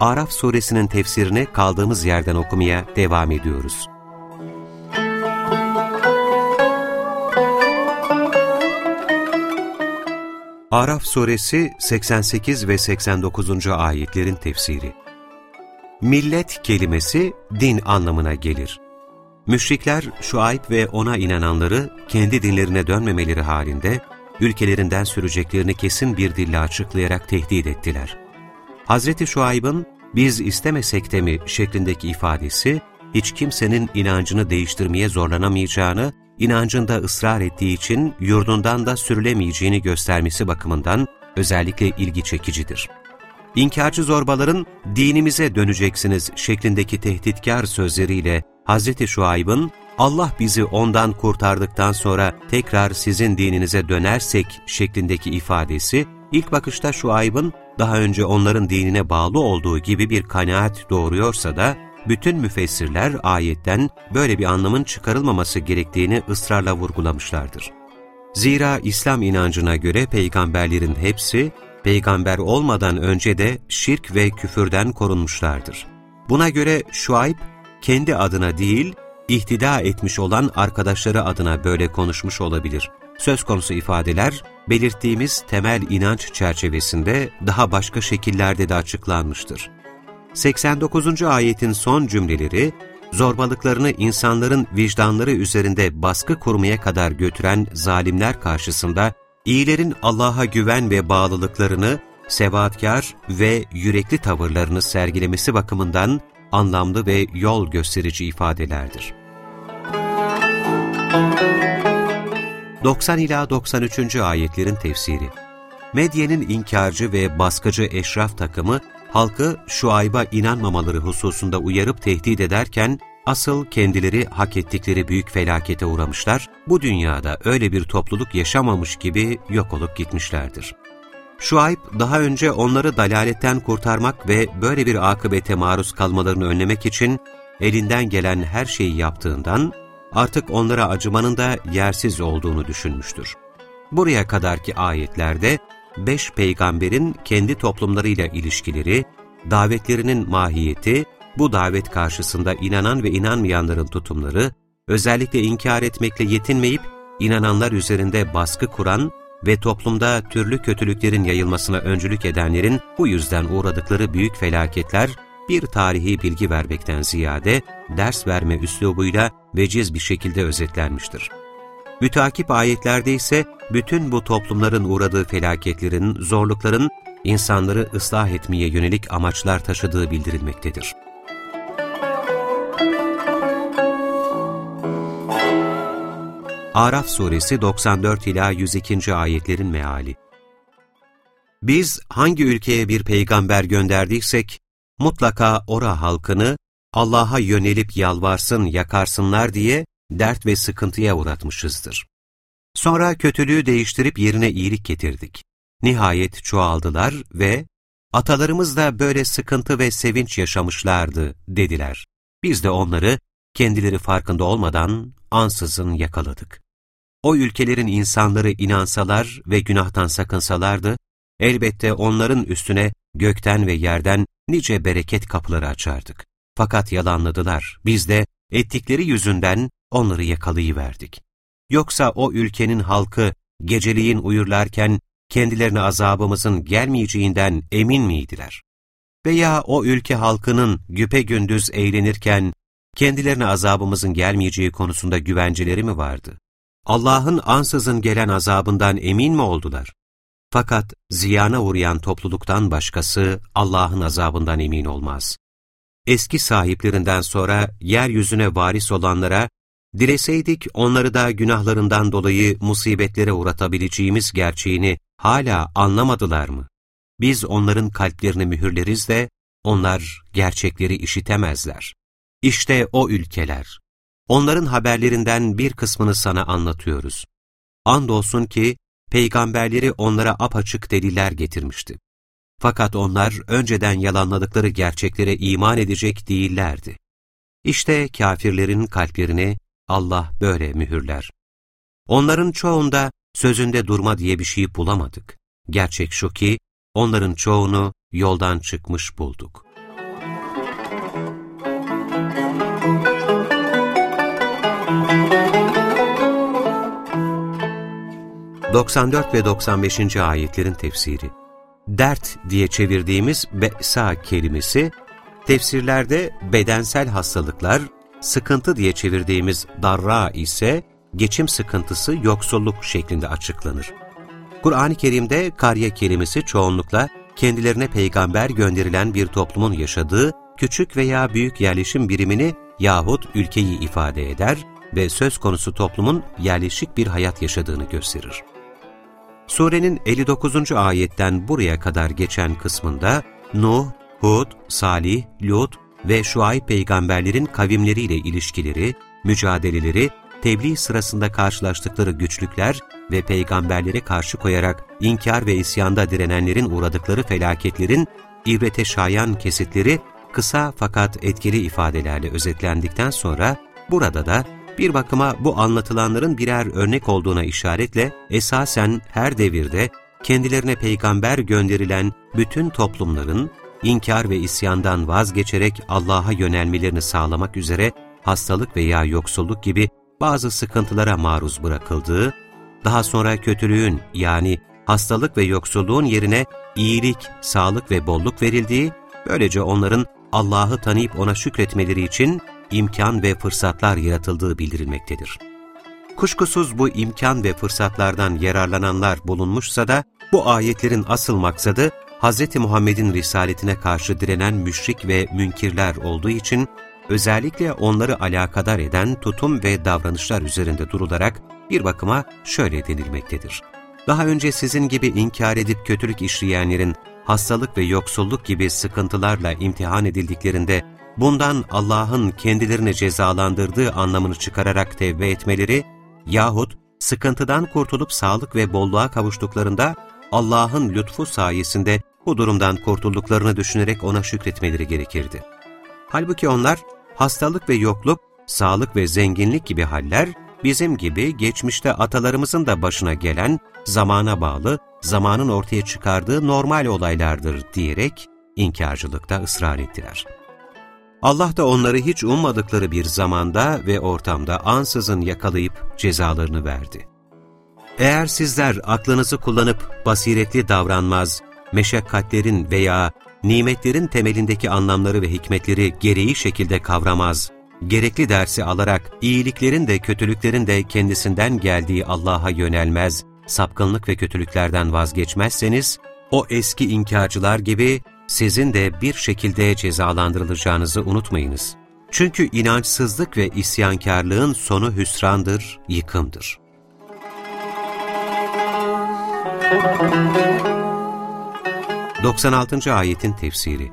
Araf suresinin tefsirini kaldığımız yerden okumaya devam ediyoruz. Araf suresi 88 ve 89. ayetlerin tefsiri Millet kelimesi din anlamına gelir. Müşrikler Şuayb ve ona inananları kendi dinlerine dönmemeleri halinde ülkelerinden süreceklerini kesin bir dille açıklayarak tehdit ettiler. Hazreti Şuayb'ın biz istemesek de mi şeklindeki ifadesi, hiç kimsenin inancını değiştirmeye zorlanamayacağını, inancında ısrar ettiği için yurdundan da sürülemeyeceğini göstermesi bakımından özellikle ilgi çekicidir. İnkarcı zorbaların dinimize döneceksiniz şeklindeki tehditkar sözleriyle Hz. Şuayb'ın Allah bizi ondan kurtardıktan sonra tekrar sizin dininize dönersek şeklindeki ifadesi, ilk bakışta şu aybın daha önce onların dinine bağlı olduğu gibi bir kanaat doğuruyorsa da, bütün müfessirler ayetten böyle bir anlamın çıkarılmaması gerektiğini ısrarla vurgulamışlardır. Zira İslam inancına göre peygamberlerin hepsi, peygamber olmadan önce de şirk ve küfürden korunmuşlardır. Buna göre Şuayb, kendi adına değil, ihtida etmiş olan arkadaşları adına böyle konuşmuş olabilir. Söz konusu ifadeler, belirttiğimiz temel inanç çerçevesinde daha başka şekillerde de açıklanmıştır. 89. ayetin son cümleleri, zorbalıklarını insanların vicdanları üzerinde baskı kurmaya kadar götüren zalimler karşısında, iyilerin Allah'a güven ve bağlılıklarını, sebatkar ve yürekli tavırlarını sergilemesi bakımından anlamlı ve yol gösterici ifadelerdir. 90 ila 93. ayetlerin tefsiri Medye'nin inkarcı ve baskıcı eşraf takımı, halkı Şuayb'a inanmamaları hususunda uyarıp tehdit ederken, asıl kendileri hak ettikleri büyük felakete uğramışlar, bu dünyada öyle bir topluluk yaşamamış gibi yok olup gitmişlerdir. Şuayb daha önce onları dalaletten kurtarmak ve böyle bir akıbete maruz kalmalarını önlemek için elinden gelen her şeyi yaptığından artık onlara acımanın da yersiz olduğunu düşünmüştür. Buraya kadarki ayetlerde beş peygamberin kendi toplumlarıyla ilişkileri, davetlerinin mahiyeti, bu davet karşısında inanan ve inanmayanların tutumları, özellikle inkar etmekle yetinmeyip inananlar üzerinde baskı kuran ve toplumda türlü kötülüklerin yayılmasına öncülük edenlerin bu yüzden uğradıkları büyük felaketler, bir tarihi bilgi vermekten ziyade ders verme üslubuyla veciz bir şekilde özetlenmiştir. Mütakip ayetlerde ise bütün bu toplumların uğradığı felaketlerin, zorlukların insanları ıslah etmeye yönelik amaçlar taşıdığı bildirilmektedir. Araf suresi 94 ila 102. ayetlerin meali. Biz hangi ülkeye bir peygamber gönderdiysek mutlaka ora halkını Allah'a yönelip yalvarsın, yakarsınlar diye dert ve sıkıntıya uğratmışızdır. Sonra kötülüğü değiştirip yerine iyilik getirdik. Nihayet çoğaldılar ve atalarımız da böyle sıkıntı ve sevinç yaşamışlardı dediler. Biz de onları kendileri farkında olmadan ansızın yakaladık. O ülkelerin insanları inansalar ve günahtan sakınsalardı, elbette onların üstüne gökten ve yerden nice bereket kapıları açardık. Fakat yalanladılar, biz de ettikleri yüzünden onları yakalayıverdik. Yoksa o ülkenin halkı geceliğin uyurlarken kendilerine azabımızın gelmeyeceğinden emin miydiler? Veya o ülke halkının güpe gündüz eğlenirken kendilerine azabımızın gelmeyeceği konusunda güvenceleri mi vardı? Allah'ın ansızın gelen azabından emin mi oldular? Fakat ziyana uğrayan topluluktan başkası Allah'ın azabından emin olmaz. Eski sahiplerinden sonra yeryüzüne varis olanlara, dileseydik onları da günahlarından dolayı musibetlere uğratabileceğimiz gerçeğini hala anlamadılar mı? Biz onların kalplerini mühürleriz de, onlar gerçekleri işitemezler. İşte o ülkeler. Onların haberlerinden bir kısmını sana anlatıyoruz. Andolsun ki peygamberleri onlara apaçık deliller getirmişti. Fakat onlar önceden yalanladıkları gerçeklere iman edecek değillerdi. İşte kafirlerin kalplerini Allah böyle mühürler. Onların çoğunda sözünde durma diye bir şey bulamadık. Gerçek şu ki onların çoğunu yoldan çıkmış bulduk. ...94 ve 95. ayetlerin tefsiri dert diye çevirdiğimiz be'sa kelimesi, tefsirlerde bedensel hastalıklar, sıkıntı diye çevirdiğimiz darra ise geçim sıkıntısı, yoksulluk şeklinde açıklanır. Kur'an-ı Kerim'de kariye kelimesi çoğunlukla kendilerine peygamber gönderilen bir toplumun yaşadığı küçük veya büyük yerleşim birimini yahut ülkeyi ifade eder ve söz konusu toplumun yerleşik bir hayat yaşadığını gösterir. Surenin 59. ayetten buraya kadar geçen kısmında Nuh, Hud, Salih, Lut ve Şuayb peygamberlerin kavimleriyle ilişkileri, mücadeleleri, tebliğ sırasında karşılaştıkları güçlükler ve peygamberlere karşı koyarak inkar ve isyanda direnenlerin uğradıkları felaketlerin ibrete şayan kesitleri kısa fakat etkili ifadelerle özetlendikten sonra burada da bir bakıma bu anlatılanların birer örnek olduğuna işaretle esasen her devirde kendilerine peygamber gönderilen bütün toplumların inkar ve isyandan vazgeçerek Allah'a yönelmelerini sağlamak üzere hastalık veya yoksulluk gibi bazı sıkıntılara maruz bırakıldığı, daha sonra kötülüğün yani hastalık ve yoksulluğun yerine iyilik, sağlık ve bolluk verildiği, böylece onların Allah'ı tanıyıp ona şükretmeleri için imkan ve fırsatlar yaratıldığı bildirilmektedir. Kuşkusuz bu imkan ve fırsatlardan yararlananlar bulunmuşsa da bu ayetlerin asıl maksadı Hz. Muhammed'in risaletine karşı direnen müşrik ve münkirler olduğu için özellikle onları alakadar eden tutum ve davranışlar üzerinde durularak bir bakıma şöyle denilmektedir. Daha önce sizin gibi inkar edip kötülük işleyenlerin hastalık ve yoksulluk gibi sıkıntılarla imtihan edildiklerinde bundan Allah'ın kendilerini cezalandırdığı anlamını çıkararak tevbe etmeleri yahut sıkıntıdan kurtulup sağlık ve bolluğa kavuştuklarında Allah'ın lütfu sayesinde bu durumdan kurtulduklarını düşünerek ona şükretmeleri gerekirdi. Halbuki onlar hastalık ve yokluk, sağlık ve zenginlik gibi haller bizim gibi geçmişte atalarımızın da başına gelen, zamana bağlı, zamanın ortaya çıkardığı normal olaylardır diyerek inkarcılıkta ısrar ettiler. Allah da onları hiç ummadıkları bir zamanda ve ortamda ansızın yakalayıp cezalarını verdi. Eğer sizler aklınızı kullanıp basiretli davranmaz, meşakkatlerin veya nimetlerin temelindeki anlamları ve hikmetleri gereği şekilde kavramaz, gerekli dersi alarak iyiliklerin de kötülüklerin de kendisinden geldiği Allah'a yönelmez, sapkınlık ve kötülüklerden vazgeçmezseniz, o eski inkarcılar gibi sizin de bir şekilde cezalandırılacağınızı unutmayınız. Çünkü inançsızlık ve isyankarlığın sonu hüsrandır, yıkımdır. ...96. ayetin tefsiri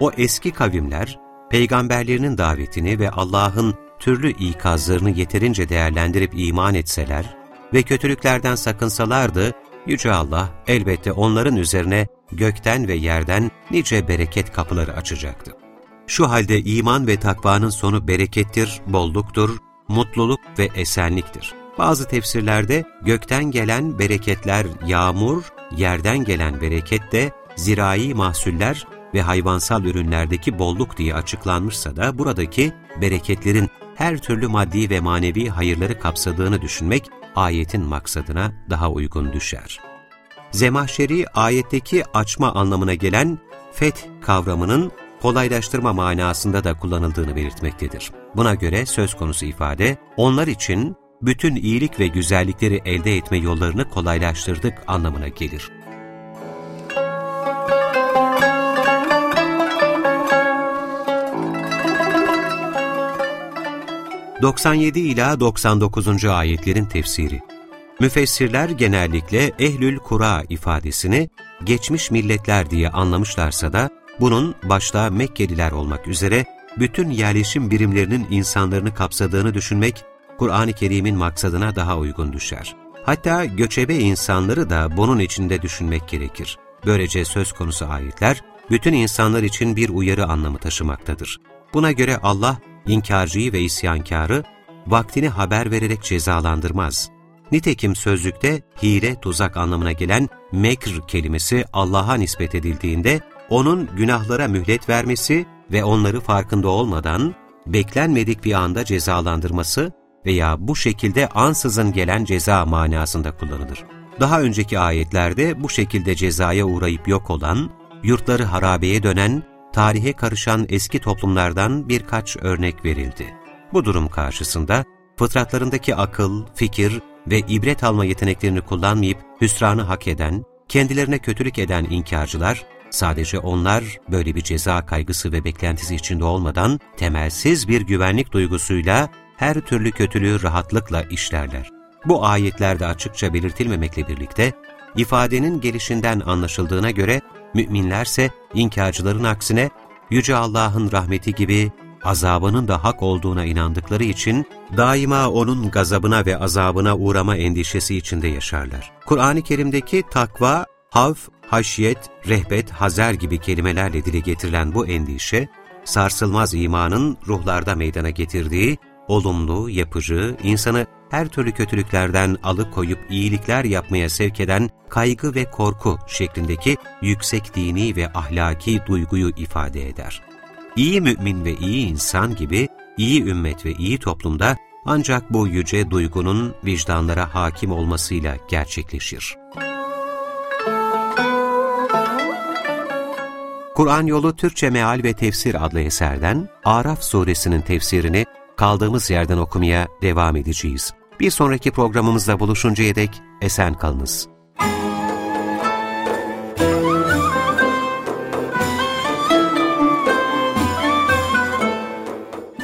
O eski kavimler, peygamberlerinin davetini ve Allah'ın türlü ikazlarını yeterince değerlendirip iman etseler ve kötülüklerden sakınsalardı, Yüce Allah elbette onların üzerine gökten ve yerden nice bereket kapıları açacaktı. Şu halde iman ve takvanın sonu berekettir, bolluktur, mutluluk ve esenliktir. Bazı tefsirlerde gökten gelen bereketler yağmur, yerden gelen bereket de zirai mahsuller ve hayvansal ürünlerdeki bolluk diye açıklanmışsa da buradaki bereketlerin her türlü maddi ve manevi hayırları kapsadığını düşünmek ayetin maksadına daha uygun düşer. Zemahşeri ayetteki açma anlamına gelen feth kavramının kolaylaştırma manasında da kullanıldığını belirtmektedir. Buna göre söz konusu ifade, onlar için bütün iyilik ve güzellikleri elde etme yollarını kolaylaştırdık anlamına gelir. ...97 ila 99. ayetlerin tefsiri Müfessirler genellikle ehlül kura ifadesini geçmiş milletler diye anlamışlarsa da Bunun başta Mekkeliler olmak üzere bütün yerleşim birimlerinin insanlarını kapsadığını düşünmek, Kur'an-ı Kerim'in maksadına daha uygun düşer. Hatta göçebe insanları da bunun içinde düşünmek gerekir. Böylece söz konusu ayetler, bütün insanlar için bir uyarı anlamı taşımaktadır. Buna göre Allah, inkarcıyı ve isyankarı, vaktini haber vererek cezalandırmaz. Nitekim sözlükte hile, tuzak anlamına gelen mekr kelimesi Allah'a nispet edildiğinde, onun günahlara mühlet vermesi ve onları farkında olmadan, beklenmedik bir anda cezalandırması veya bu şekilde ansızın gelen ceza manasında kullanılır. Daha önceki ayetlerde bu şekilde cezaya uğrayıp yok olan, yurtları harabeye dönen, tarihe karışan eski toplumlardan birkaç örnek verildi. Bu durum karşısında fıtratlarındaki akıl, fikir ve ibret alma yeteneklerini kullanmayıp hüsranı hak eden, kendilerine kötülük eden inkarcılar, sadece onlar böyle bir ceza kaygısı ve beklentisi içinde olmadan temelsiz bir güvenlik duygusuyla her türlü kötülüğü rahatlıkla işlerler. Bu ayetlerde açıkça belirtilmemekle birlikte, ifadenin gelişinden anlaşıldığına göre, müminlerse inkarcıların aksine Yüce Allah'ın rahmeti gibi azabının da hak olduğuna inandıkları için daima O'nun gazabına ve azabına uğrama endişesi içinde yaşarlar. Kur'an-ı Kerim'deki takva, havf, haşyet, rehbet, hazer gibi kelimelerle dile getirilen bu endişe, sarsılmaz imanın ruhlarda meydana getirdiği olumlu, yapıcı, insanı her türlü kötülüklerden alıkoyup iyilikler yapmaya sevk eden kaygı ve korku şeklindeki yüksek dini ve ahlaki duyguyu ifade eder. İyi mümin ve iyi insan gibi iyi ümmet ve iyi toplumda ancak bu yüce duygunun vicdanlara hakim olmasıyla gerçekleşir. Kur'an Yolu Türkçe Meal ve Tefsir adlı eserden Araf suresinin tefsirini kaldığımız yerden okumaya devam edeceğiz. Bir sonraki programımızda buluşuncaya dek esen kalınız.